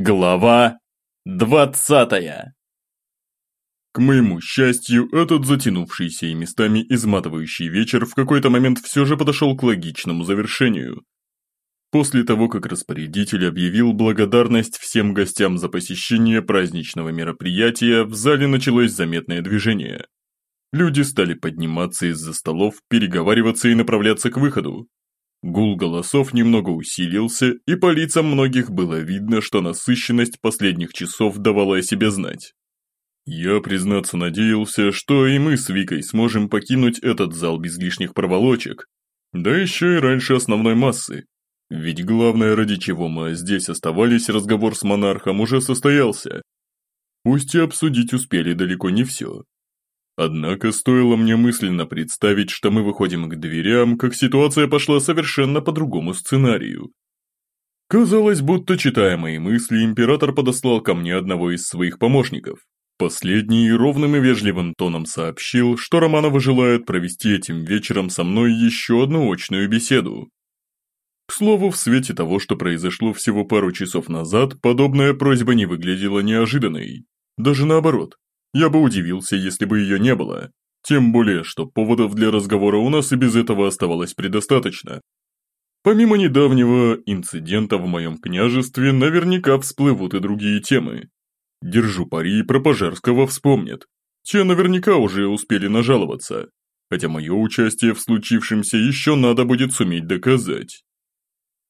Глава двадцатая К моему счастью, этот затянувшийся и местами изматывающий вечер в какой-то момент все же подошел к логичному завершению. После того, как распорядитель объявил благодарность всем гостям за посещение праздничного мероприятия, в зале началось заметное движение. Люди стали подниматься из-за столов, переговариваться и направляться к выходу. Гул голосов немного усилился, и по лицам многих было видно, что насыщенность последних часов давала о себе знать. Я, признаться, надеялся, что и мы с Викой сможем покинуть этот зал без лишних проволочек, да еще и раньше основной массы. Ведь главное, ради чего мы здесь оставались, разговор с монархом уже состоялся. Пусть и обсудить успели далеко не все. Однако стоило мне мысленно представить, что мы выходим к дверям, как ситуация пошла совершенно по другому сценарию. Казалось, будто читая мои мысли, император подослал ко мне одного из своих помощников. Последний ровным и вежливым тоном сообщил, что Романова желает провести этим вечером со мной еще одну очную беседу. К слову, в свете того, что произошло всего пару часов назад, подобная просьба не выглядела неожиданной. Даже наоборот, я бы удивился, если бы ее не было. Тем более, что поводов для разговора у нас и без этого оставалось предостаточно. Помимо недавнего инцидента в моем княжестве, наверняка всплывут и другие темы. Держу пари, про Пожарского вспомнят. Те наверняка уже успели нажаловаться. Хотя мое участие в случившемся еще надо будет суметь доказать.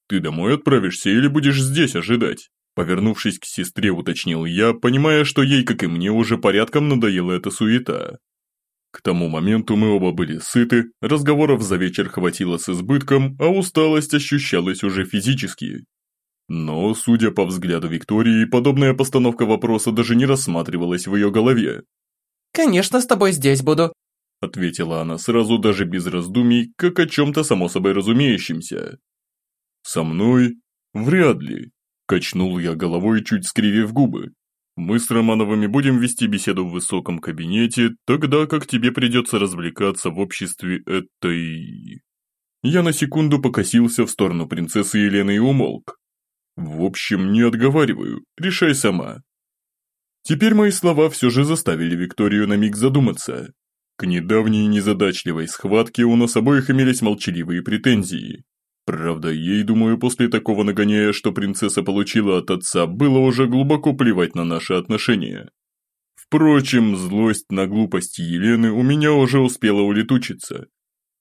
Ты домой отправишься или будешь здесь ожидать? Повернувшись к сестре, уточнил я, понимая, что ей, как и мне, уже порядком надоела эта суета. К тому моменту мы оба были сыты, разговоров за вечер хватило с избытком, а усталость ощущалась уже физически. Но, судя по взгляду Виктории, подобная постановка вопроса даже не рассматривалась в ее голове. «Конечно, с тобой здесь буду», – ответила она сразу даже без раздумий, как о чем-то само собой разумеющемся. «Со мной? Вряд ли. Качнул я головой, чуть скривив губы. Мы с Романовыми будем вести беседу в высоком кабинете, тогда как тебе придется развлекаться в обществе этой... Я на секунду покосился в сторону принцессы Елены и умолк. В общем, не отговариваю, решай сама. Теперь мои слова все же заставили Викторию на миг задуматься. К недавней незадачливой схватке у нас обоих имелись молчаливые претензии. Правда, ей, думаю, после такого нагоняя, что принцесса получила от отца, было уже глубоко плевать на наши отношения. Впрочем, злость на глупость Елены у меня уже успела улетучиться.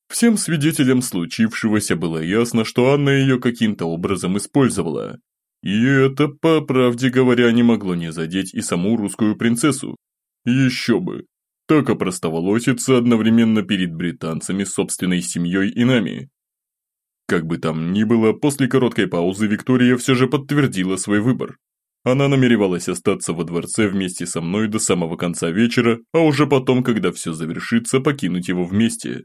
Всем свидетелям случившегося было ясно, что Анна ее каким-то образом использовала. И это, по правде говоря, не могло не задеть и саму русскую принцессу. Еще бы. Так опростоволоситься одновременно перед британцами, собственной семьей и нами. Как бы там ни было, после короткой паузы Виктория все же подтвердила свой выбор. Она намеревалась остаться во дворце вместе со мной до самого конца вечера, а уже потом, когда все завершится, покинуть его вместе.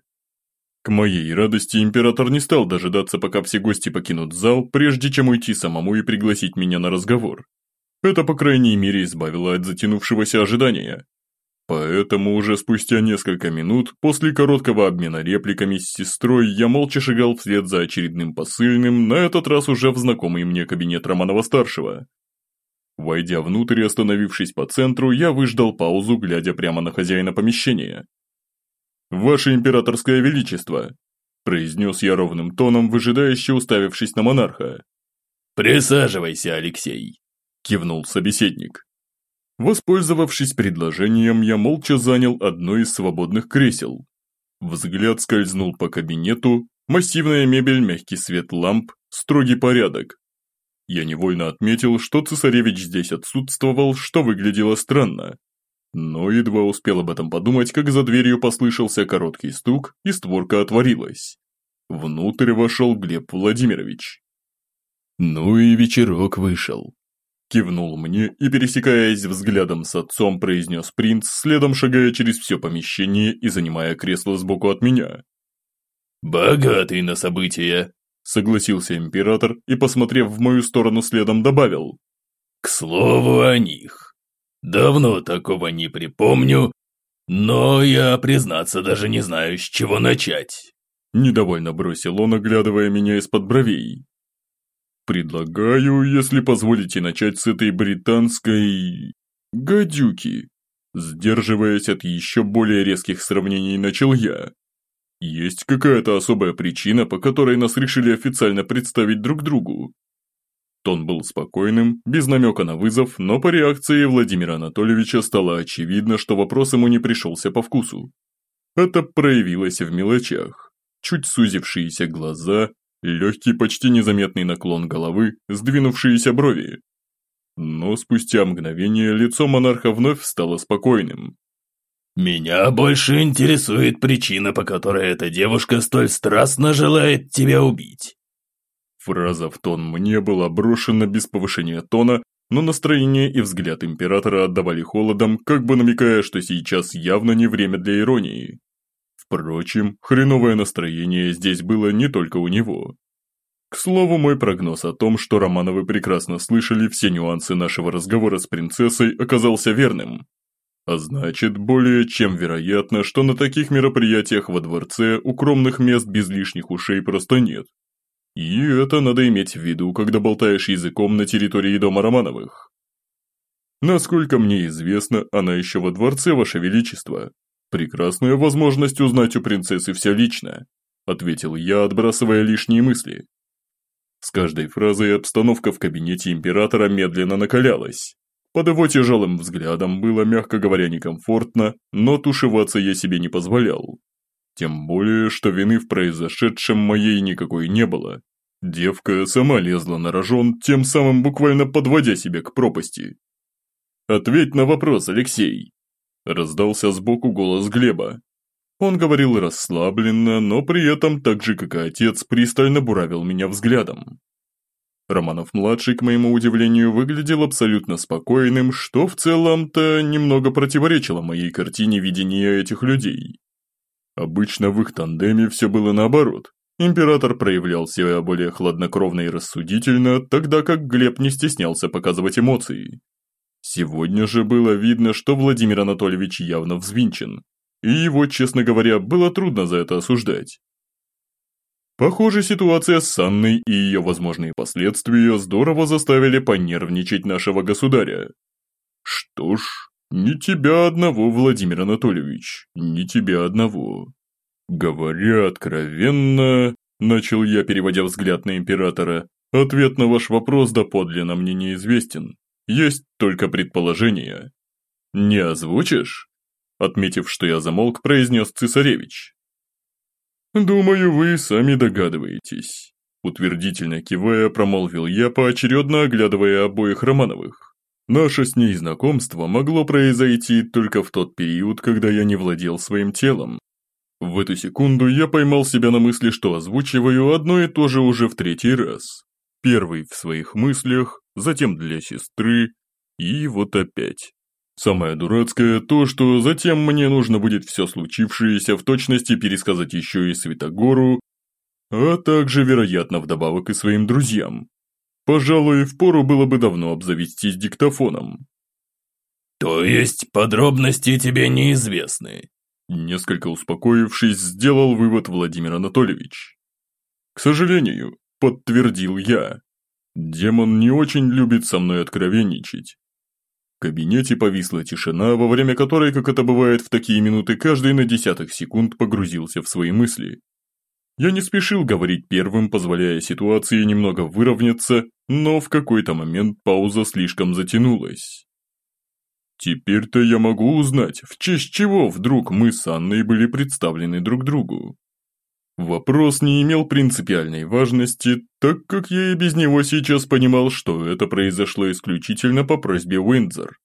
К моей радости император не стал дожидаться, пока все гости покинут зал, прежде чем уйти самому и пригласить меня на разговор. Это, по крайней мере, избавило от затянувшегося ожидания. Поэтому уже спустя несколько минут, после короткого обмена репликами с сестрой, я молча шагал вслед за очередным посыльным, на этот раз уже в знакомый мне кабинет Романова-старшего. Войдя внутрь и остановившись по центру, я выждал паузу, глядя прямо на хозяина помещения. «Ваше императорское величество», – произнес я ровным тоном, выжидающе уставившись на монарха. «Присаживайся, Алексей», – кивнул собеседник. Воспользовавшись предложением, я молча занял одно из свободных кресел. Взгляд скользнул по кабинету, массивная мебель, мягкий свет ламп, строгий порядок. Я невольно отметил, что цесаревич здесь отсутствовал, что выглядело странно. Но едва успел об этом подумать, как за дверью послышался короткий стук, и створка отворилась. Внутрь вошел Глеб Владимирович. Ну и вечерок вышел. Кивнул мне и, пересекаясь взглядом с отцом, произнес принц, следом шагая через все помещение и занимая кресло сбоку от меня. «Богатый на события», – согласился император и, посмотрев в мою сторону, следом добавил. «К слову о них. Давно такого не припомню, но я, признаться, даже не знаю, с чего начать». Недовольно бросил он, оглядывая меня из-под бровей. Предлагаю, если позволите, начать с этой британской... гадюки. Сдерживаясь от еще более резких сравнений, начал я. Есть какая-то особая причина, по которой нас решили официально представить друг другу? Тон был спокойным, без намека на вызов, но по реакции Владимира Анатольевича стало очевидно, что вопрос ему не пришелся по вкусу. Это проявилось в мелочах. Чуть сузившиеся глаза, легкий почти незаметный наклон головы, сдвинувшиеся брови. Но спустя мгновение лицо монарха вновь стало спокойным. «Меня больше интересует причина, по которой эта девушка столь страстно желает тебя убить». Фраза в тон мне была брошена без повышения тона, но настроение и взгляд императора отдавали холодом, как бы намекая, что сейчас явно не время для иронии. Впрочем, хреновое настроение здесь было не только у него. К слову, мой прогноз о том, что Романовы прекрасно слышали все нюансы нашего разговора с принцессой, оказался верным. А значит, более чем вероятно, что на таких мероприятиях во дворце укромных мест без лишних ушей просто нет. И это надо иметь в виду, когда болтаешь языком на территории дома Романовых. Насколько мне известно, она еще во дворце, Ваше Величество. Прекрасная возможность узнать у принцессы все лично, ответил я, отбрасывая лишние мысли. С каждой фразой обстановка в кабинете императора медленно накалялась. Под его тяжелым взглядом было, мягко говоря, некомфортно, но тушеваться я себе не позволял. Тем более, что вины в произошедшем моей никакой не было. Девка сама лезла на рожон, тем самым буквально подводя себя к пропасти. «Ответь на вопрос, Алексей!» Раздался сбоку голос Глеба. Он говорил расслабленно, но при этом, так же как и отец, пристально буравил меня взглядом. Романов-младший, к моему удивлению, выглядел абсолютно спокойным, что в целом-то немного противоречило моей картине видения этих людей. Обычно в их тандеме все было наоборот. Император проявлял себя более хладнокровно и рассудительно, тогда как Глеб не стеснялся показывать эмоции. Сегодня же было видно, что Владимир Анатольевич явно взвинчен, и его, честно говоря, было трудно за это осуждать. Похоже, ситуация с Анной и ее возможные последствия здорово заставили понервничать нашего государя. Что ж, не тебя одного, Владимир Анатольевич, не тебя одного. Говоря откровенно, начал я, переводя взгляд на императора, ответ на ваш вопрос доподлинно мне неизвестен. Есть только предположения. Не озвучишь? Отметив, что я замолк, произнес цесаревич. «Думаю, вы сами догадываетесь», утвердительно кивая, промолвил я, поочередно оглядывая обоих Романовых. Наше с ней знакомство могло произойти только в тот период, когда я не владел своим телом. В эту секунду я поймал себя на мысли, что озвучиваю одно и то же уже в третий раз. Первый в своих мыслях, затем для сестры, и вот опять. Самое дурацкое то, что затем мне нужно будет все случившееся в точности пересказать еще и Святогору, а также, вероятно, вдобавок и своим друзьям. Пожалуй, впору было бы давно обзавестись диктофоном. «То есть подробности тебе неизвестны?» Несколько успокоившись, сделал вывод Владимир Анатольевич. «К сожалению», – подтвердил я. «Демон не очень любит со мной откровенничать, кабинете повисла тишина, во время которой, как это бывает в такие минуты, каждый на десятых секунд погрузился в свои мысли. Я не спешил говорить первым, позволяя ситуации немного выровняться, но в какой-то момент пауза слишком затянулась. Теперь-то я могу узнать, в честь чего вдруг мы с Анной были представлены друг другу. Вопрос не имел принципиальной важности, так как я и без него сейчас понимал, что это произошло исключительно по просьбе Уиндзор.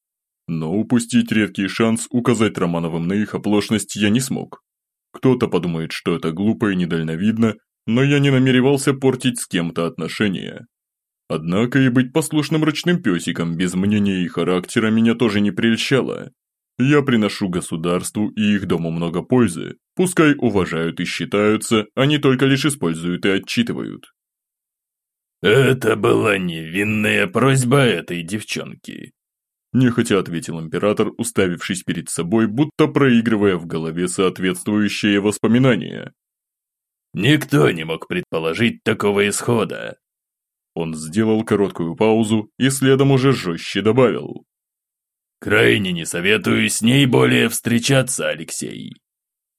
Но упустить редкий шанс указать Романовым на их оплошность я не смог. Кто-то подумает, что это глупо и недальновидно, но я не намеревался портить с кем-то отношения. Однако и быть послушным ручным песиком без мнения и характера меня тоже не прельщало. Я приношу государству и их дому много пользы, пускай уважают и считаются, они только лишь используют и отчитывают. «Это была невинная просьба этой девчонки», Нехотя ответил император, уставившись перед собой, будто проигрывая в голове соответствующие воспоминания. «Никто не мог предположить такого исхода. Он сделал короткую паузу и следом уже жестче добавил. «Крайне не советую с ней более встречаться, Алексей.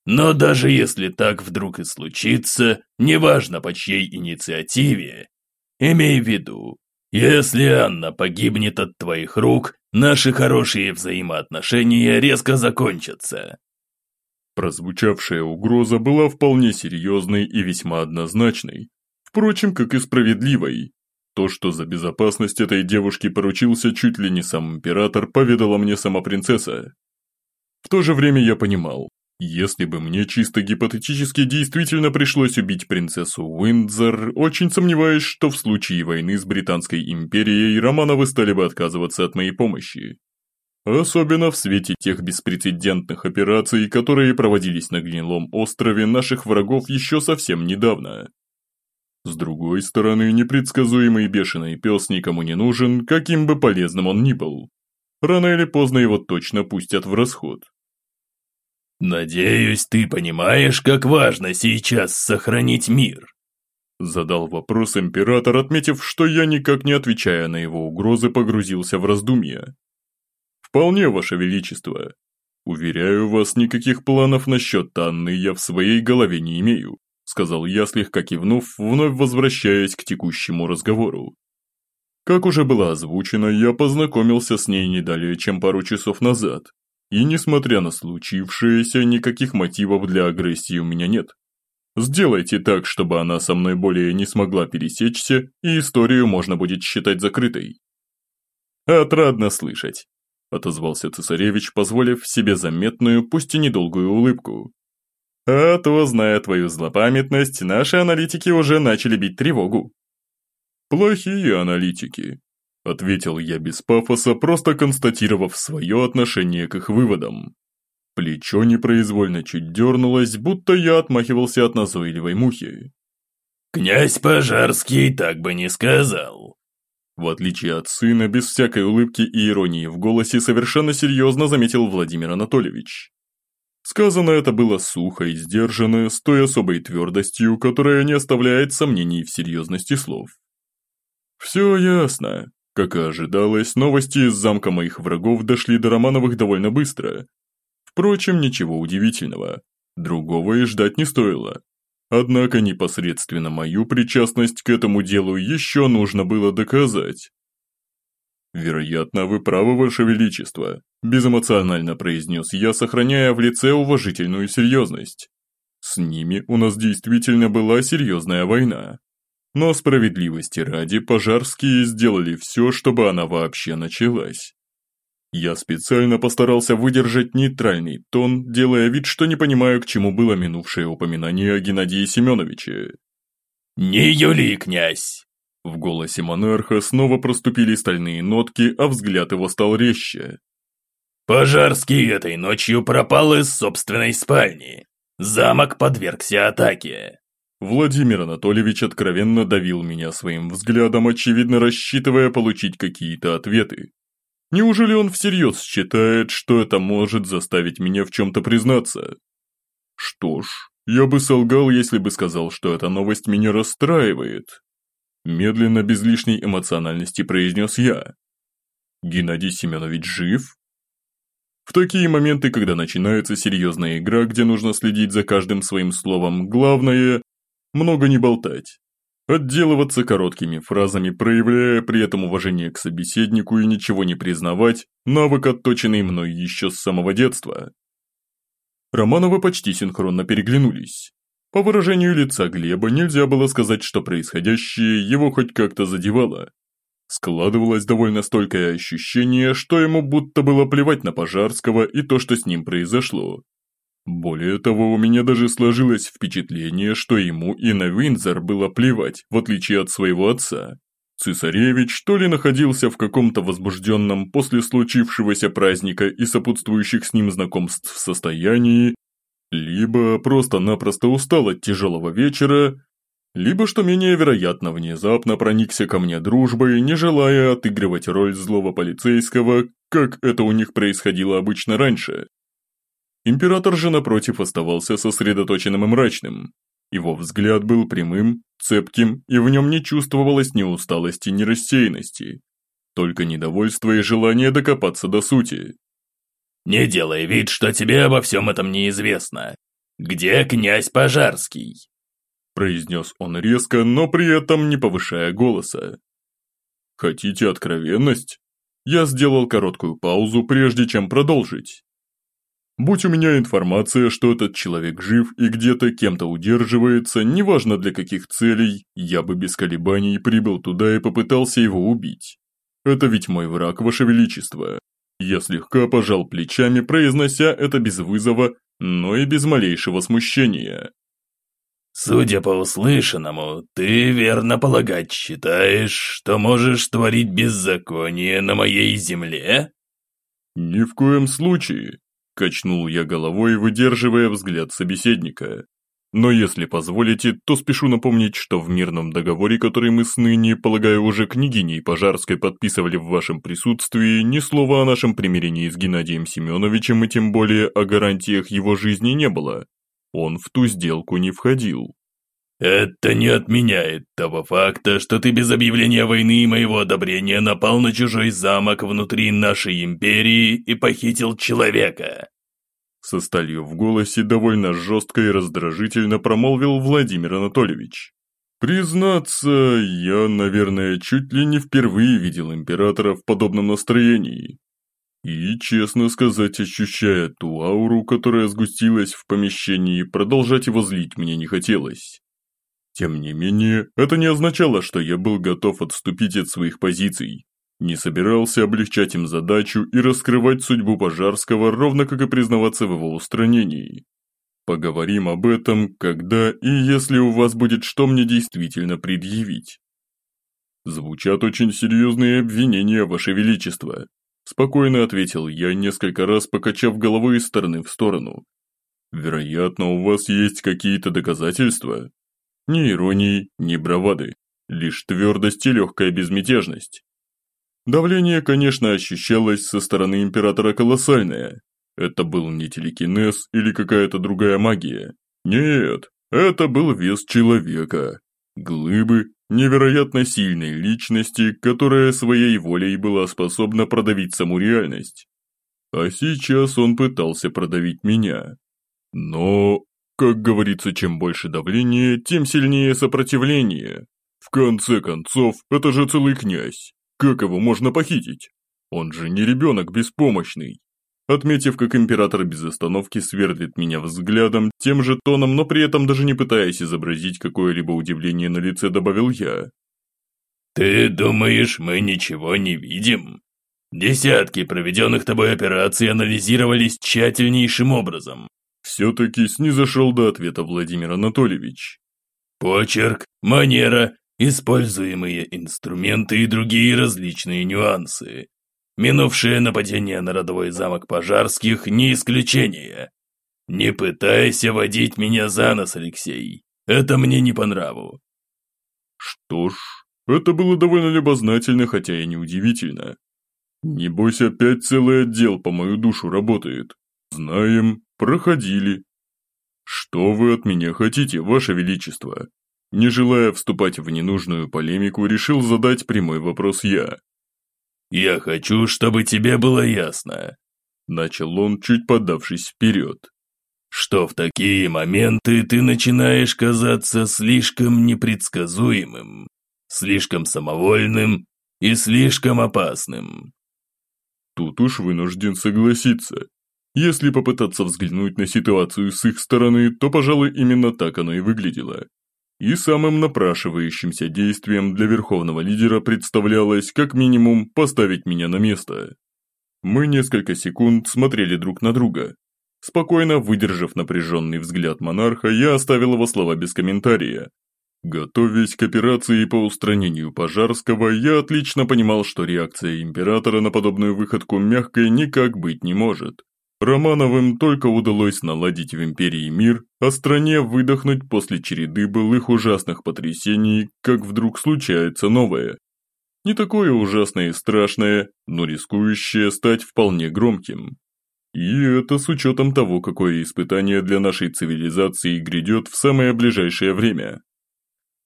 Но даже если так вдруг и случится, неважно по чьей инициативе, имей в виду, если Анна погибнет от твоих рук, наши хорошие взаимоотношения резко закончатся. Прозвучавшая угроза была вполне серьезной и весьма однозначной, впрочем, как и справедливой. То, что за безопасность этой девушки поручился чуть ли не сам император, поведала мне сама принцесса. В то же время я понимал, если бы мне чисто гипотетически действительно пришлось убить принцессу Уиндзор, очень сомневаюсь, что в случае войны с Британской империей Романовы стали бы отказываться от моей помощи. Особенно в свете тех беспрецедентных операций, которые проводились на Гнилом острове наших врагов еще совсем недавно. С другой стороны, непредсказуемый бешеный пес никому не нужен, каким бы полезным он ни был. Рано или поздно его точно пустят в расход. «Надеюсь, ты понимаешь, как важно сейчас сохранить мир?» Задал вопрос император, отметив, что я, никак не отвечая на его угрозы, погрузился в раздумья. «Вполне, Ваше Величество. Уверяю вас, никаких планов насчет Анны я в своей голове не имею», сказал я, слегка кивнув, вновь возвращаясь к текущему разговору. Как уже было озвучено, я познакомился с ней не далее, чем пару часов назад, и несмотря на случившееся, никаких мотивов для агрессии у меня нет. Сделайте так, чтобы она со мной более не смогла пересечься, и историю можно будет считать закрытой. Отрадно слышать, отозвался цесаревич, позволив себе заметную, пусть и недолгую улыбку. А то, зная твою злопамятность, наши аналитики уже начали бить тревогу. Плохие аналитики, Ответил я без пафоса, просто констатировав свое отношение к их выводам. Плечо непроизвольно чуть дернулось, будто я отмахивался от назойливой мухи. «Князь Пожарский так бы не сказал». В отличие от сына, без всякой улыбки и иронии в голосе, совершенно серьезно заметил Владимир Анатольевич. Сказано это было сухо и сдержанно, с той особой твердостью, которая не оставляет сомнений в серьезности слов. «Все ясно. Как и ожидалось, новости из замка моих врагов дошли до Романовых довольно быстро. Впрочем, ничего удивительного. Другого и ждать не стоило. Однако непосредственно мою причастность к этому делу еще нужно было доказать. «Вероятно, вы правы, Ваше Величество», – безэмоционально произнес я, сохраняя в лице уважительную серьезность. «С ними у нас действительно была серьезная война. Но справедливости ради пожарские сделали все, чтобы она вообще началась. Я специально постарался выдержать нейтральный тон, делая вид, что не понимаю, к чему было минувшее упоминание о Геннадии Семеновиче. «Не юли, князь!» В голосе монарха снова проступили стальные нотки, а взгляд его стал резче. «Пожарский этой ночью пропал из собственной спальни. Замок подвергся атаке. Владимир Анатольевич откровенно давил меня своим взглядом, очевидно рассчитывая получить какие-то ответы. Неужели он всерьез считает, что это может заставить меня в чем-то признаться? Что ж, я бы солгал, если бы сказал, что эта новость меня расстраивает. Медленно, без лишней эмоциональности произнес я. Геннадий Семенович жив? В такие моменты, когда начинается серьезная игра, где нужно следить за каждым своим словом, главное много не болтать. Отделываться короткими фразами, проявляя при этом уважение к собеседнику и ничего не признавать, навык, отточенный мной еще с самого детства. Романовы почти синхронно переглянулись. По выражению лица Глеба нельзя было сказать, что происходящее его хоть как-то задевало. Складывалось довольно столькое ощущение, что ему будто было плевать на Пожарского и то, что с ним произошло, более того, у меня даже сложилось впечатление, что ему и на Винзор было плевать, в отличие от своего отца. Цесаревич то ли находился в каком-то возбужденном после случившегося праздника и сопутствующих с ним знакомств состоянии, либо просто-напросто устал от тяжелого вечера, либо, что менее вероятно, внезапно проникся ко мне дружбой, не желая отыгрывать роль злого полицейского, как это у них происходило обычно раньше. Император же, напротив, оставался сосредоточенным и мрачным. Его взгляд был прямым, цепким, и в нем не чувствовалось ни усталости, ни рассеянности. Только недовольство и желание докопаться до сути. «Не делай вид, что тебе обо всем этом неизвестно. Где князь Пожарский?» произнес он резко, но при этом не повышая голоса. «Хотите откровенность?» Я сделал короткую паузу, прежде чем продолжить. Будь у меня информация, что этот человек жив и где-то кем-то удерживается, неважно для каких целей, я бы без колебаний прибыл туда и попытался его убить. Это ведь мой враг, ваше величество. Я слегка пожал плечами, произнося это без вызова, но и без малейшего смущения. «Судя по услышанному, ты верно полагать считаешь, что можешь творить беззаконие на моей земле?» «Ни в коем случае», – качнул я головой, выдерживая взгляд собеседника. «Но если позволите, то спешу напомнить, что в мирном договоре, который мы с ныне, полагаю, уже княгиней Пожарской подписывали в вашем присутствии, ни слова о нашем примирении с Геннадием Семеновичем и тем более о гарантиях его жизни не было. Он в ту сделку не входил. «Это не отменяет того факта, что ты без объявления войны и моего одобрения напал на чужой замок внутри нашей империи и похитил человека!» Со сталью в голосе довольно жестко и раздражительно промолвил Владимир Анатольевич. «Признаться, я, наверное, чуть ли не впервые видел императора в подобном настроении. И, честно сказать, ощущая ту ауру, которая сгустилась в помещении, продолжать его злить мне не хотелось. Тем не менее, это не означало, что я был готов отступить от своих позиций. Не собирался облегчать им задачу и раскрывать судьбу Пожарского, ровно как и признаваться в его устранении. Поговорим об этом, когда и если у вас будет что мне действительно предъявить. Звучат очень серьезные обвинения, Ваше Величество, Спокойно ответил я, несколько раз покачав головой из стороны в сторону. Вероятно, у вас есть какие-то доказательства? Ни иронии, ни бравады. Лишь твердость и легкая безмятежность. Давление, конечно, ощущалось со стороны Императора колоссальное. Это был не телекинез или какая-то другая магия. Нет, это был вес человека. Глыбы, невероятно сильной личности, которая своей волей была способна продавить саму реальность. А сейчас он пытался продавить меня. Но, как говорится, чем больше давления, тем сильнее сопротивление. В конце концов, это же целый князь. Как его можно похитить? Он же не ребенок беспомощный. Отметив, как император без остановки сверлит меня взглядом, тем же тоном, но при этом даже не пытаясь изобразить какое-либо удивление на лице, добавил я. «Ты думаешь, мы ничего не видим? Десятки проведенных тобой операций анализировались тщательнейшим образом». Все-таки снизошел до ответа Владимир Анатольевич. «Почерк, манера, используемые инструменты и другие различные нюансы. Минувшее нападение на родовой замок Пожарских не исключение. Не пытайся водить меня за нос, Алексей. Это мне не по нраву. Что ж, это было довольно любознательно, хотя и неудивительно. Небось, опять целый отдел по мою душу работает. Знаем, проходили. Что вы от меня хотите, ваше величество? Не желая вступать в ненужную полемику, решил задать прямой вопрос я. «Я хочу, чтобы тебе было ясно», – начал он, чуть подавшись вперед, «что в такие моменты ты начинаешь казаться слишком непредсказуемым, слишком самовольным и слишком опасным». Тут уж вынужден согласиться. Если попытаться взглянуть на ситуацию с их стороны, то, пожалуй, именно так оно и выглядело. И самым напрашивающимся действием для верховного лидера представлялось, как минимум, поставить меня на место. Мы несколько секунд смотрели друг на друга. Спокойно выдержав напряженный взгляд монарха, я оставил его слова без комментария. Готовясь к операции по устранению Пожарского, я отлично понимал, что реакция императора на подобную выходку мягкой никак быть не может. Романовым только удалось наладить в империи мир, а стране выдохнуть после череды былых ужасных потрясений, как вдруг случается новое. Не такое ужасное и страшное, но рискующее стать вполне громким. И это с учетом того, какое испытание для нашей цивилизации грядет в самое ближайшее время.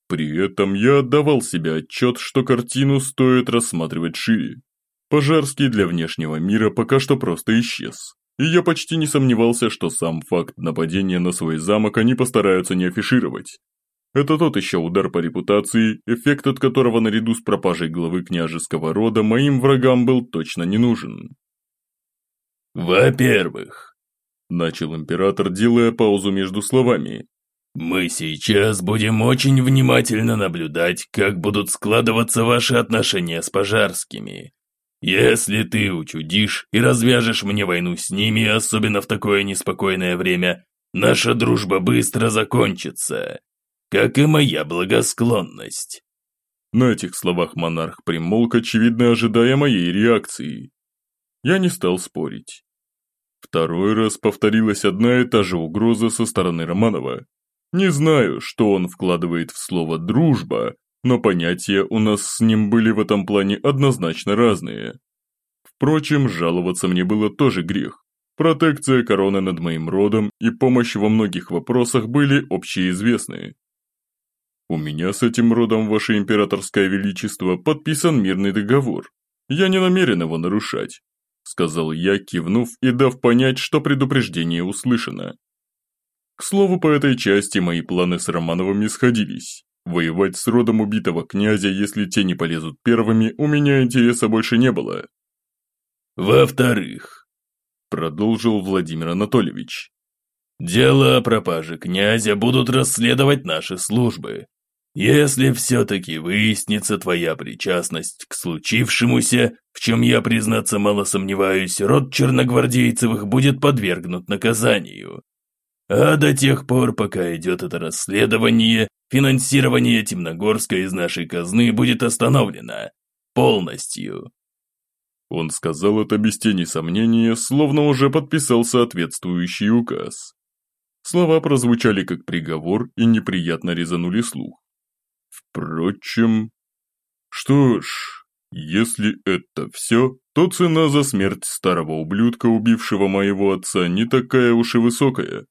При этом я отдавал себе отчет, что картину стоит рассматривать шире. Пожарский для внешнего мира пока что просто исчез. И я почти не сомневался, что сам факт нападения на свой замок они постараются не афишировать. Это тот еще удар по репутации, эффект от которого наряду с пропажей главы княжеского рода моим врагам был точно не нужен. «Во-первых», – начал император, делая паузу между словами, «мы сейчас будем очень внимательно наблюдать, как будут складываться ваши отношения с пожарскими. Если ты учудишь и развяжешь мне войну с ними, особенно в такое неспокойное время, наша дружба быстро закончится, как и моя благосклонность». На этих словах монарх примолк, очевидно ожидая моей реакции. Я не стал спорить. Второй раз повторилась одна и та же угроза со стороны Романова. Не знаю, что он вкладывает в слово «дружба», но понятия у нас с ним были в этом плане однозначно разные. Впрочем, жаловаться мне было тоже грех. Протекция короны над моим родом и помощь во многих вопросах были общеизвестны. У меня с этим родом, ваше императорское величество, подписан мирный договор. Я не намерен его нарушать, сказал я, кивнув и дав понять, что предупреждение услышано. К слову, по этой части мои планы с Романовыми сходились. Воевать с родом убитого князя, если те не полезут первыми, у меня интереса больше не было. Во-вторых, продолжил Владимир Анатольевич, дело о пропаже князя будут расследовать наши службы. Если все-таки выяснится твоя причастность к случившемуся, в чем я, признаться, мало сомневаюсь, род черногвардейцевых будет подвергнут наказанию. А до тех пор, пока идет это расследование, финансирование Темногорска из нашей казны будет остановлено. Полностью. Он сказал это без тени сомнения, словно уже подписал соответствующий указ. Слова прозвучали как приговор и неприятно резанули слух. Впрочем... Что ж, если это все, то цена за смерть старого ублюдка, убившего моего отца, не такая уж и высокая.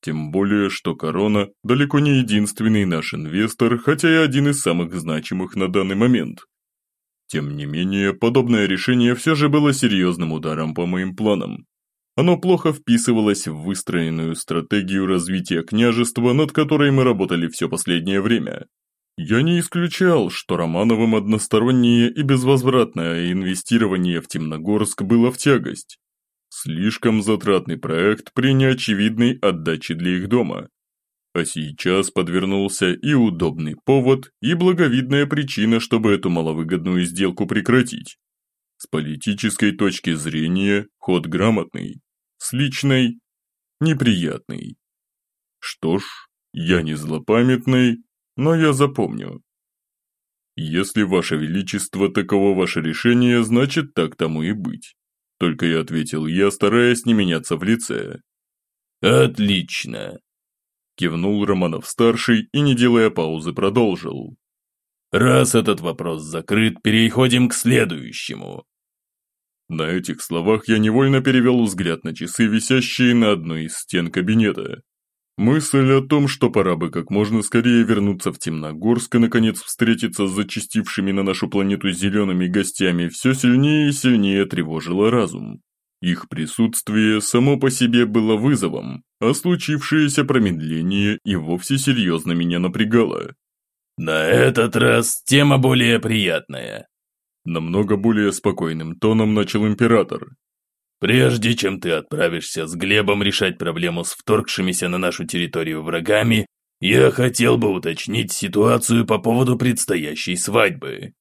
Тем более, что Корона далеко не единственный наш инвестор, хотя и один из самых значимых на данный момент. Тем не менее, подобное решение все же было серьезным ударом по моим планам. Оно плохо вписывалось в выстроенную стратегию развития княжества, над которой мы работали все последнее время. Я не исключал, что Романовым одностороннее и безвозвратное инвестирование в Темногорск было в тягость. Слишком затратный проект при неочевидной отдаче для их дома. А сейчас подвернулся и удобный повод, и благовидная причина, чтобы эту маловыгодную сделку прекратить. С политической точки зрения ход грамотный, с личной – неприятный. Что ж, я не злопамятный, но я запомню. Если ваше величество таково ваше решение, значит так тому и быть. Только и ответил я, стараясь не меняться в лице. Отлично. Кивнул Романов-старший и, не делая паузы, продолжил. Раз этот вопрос закрыт, переходим к следующему. На этих словах я невольно перевел взгляд на часы, висящие на одной из стен кабинета. Мысль о том, что пора бы как можно скорее вернуться в Темногорск и наконец встретиться с зачастившими на нашу планету зелеными гостями, все сильнее и сильнее тревожила разум. Их присутствие само по себе было вызовом, а случившееся промедление и вовсе серьезно меня напрягало. «На этот раз тема более приятная», намного более спокойным тоном начал император. Прежде чем ты отправишься с Глебом решать проблему с вторгшимися на нашу территорию врагами, я хотел бы уточнить ситуацию по поводу предстоящей свадьбы».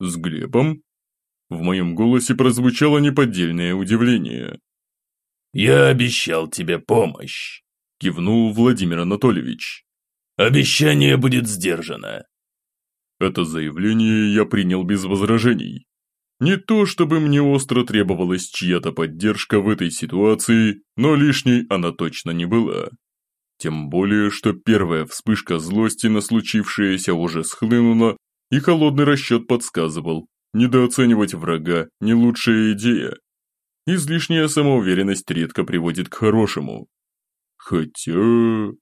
«С Глебом?» В моем голосе прозвучало неподдельное удивление. «Я обещал тебе помощь», – кивнул Владимир Анатольевич. «Обещание будет сдержано». Это заявление я принял без возражений. Не то чтобы мне остро требовалась чья-то поддержка в этой ситуации, но лишней она точно не была. Тем более, что первая вспышка злости на случившееся уже схлынула, и холодный расчет подсказывал, недооценивать врага – не лучшая идея. Излишняя самоуверенность редко приводит к хорошему. Хотя...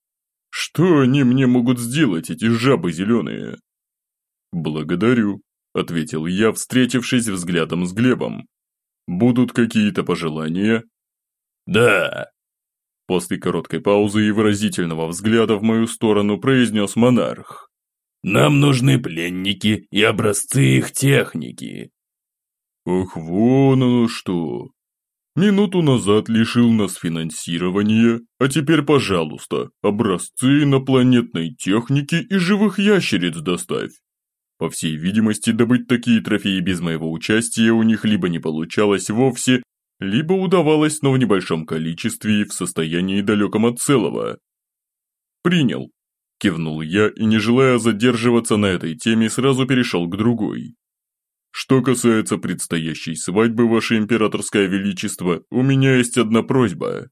Что они мне могут сделать, эти жабы зеленые? Благодарю, ответил я, встретившись взглядом с Глебом. Будут какие-то пожелания? Да. После короткой паузы и выразительного взгляда в мою сторону произнес монарх. Нам нужны пленники и образцы их техники. Ах, вон оно что. Минуту назад лишил нас финансирования, а теперь, пожалуйста, образцы инопланетной техники и живых ящериц доставь. По всей видимости, добыть такие трофеи без моего участия у них либо не получалось вовсе, либо удавалось, но в небольшом количестве и в состоянии далеком от целого. «Принял», – кивнул я и, не желая задерживаться на этой теме, сразу перешел к другой. Что касается предстоящей свадьбы, Ваше Императорское Величество, у меня есть одна просьба.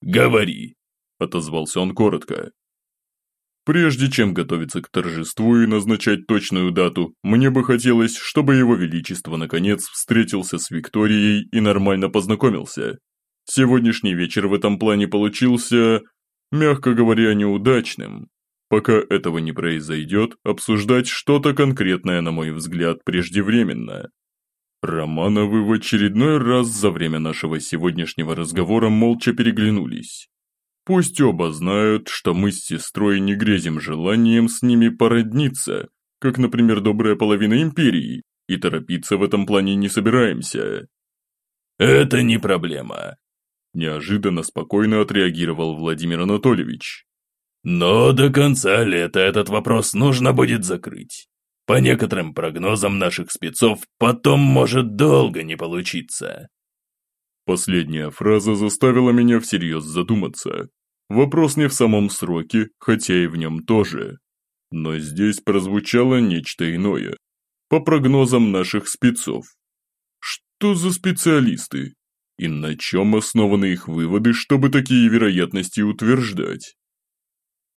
Говори, отозвался он коротко. Прежде чем готовиться к торжеству и назначать точную дату, мне бы хотелось, чтобы Его Величество наконец встретился с Викторией и нормально познакомился. Сегодняшний вечер в этом плане получился, мягко говоря, неудачным. Пока этого не произойдет, обсуждать что-то конкретное, на мой взгляд, преждевременно. Романовы в очередной раз за время нашего сегодняшнего разговора молча переглянулись. Пусть оба знают, что мы с сестрой не грезим желанием с ними породниться, как, например, добрая половина империи, и торопиться в этом плане не собираемся. «Это не проблема», – неожиданно спокойно отреагировал Владимир Анатольевич. Но до конца лета этот вопрос нужно будет закрыть. По некоторым прогнозам наших спецов, потом может долго не получиться. Последняя фраза заставила меня всерьез задуматься. Вопрос не в самом сроке, хотя и в нем тоже. Но здесь прозвучало нечто иное. По прогнозам наших спецов. Что за специалисты? И на чем основаны их выводы, чтобы такие вероятности утверждать?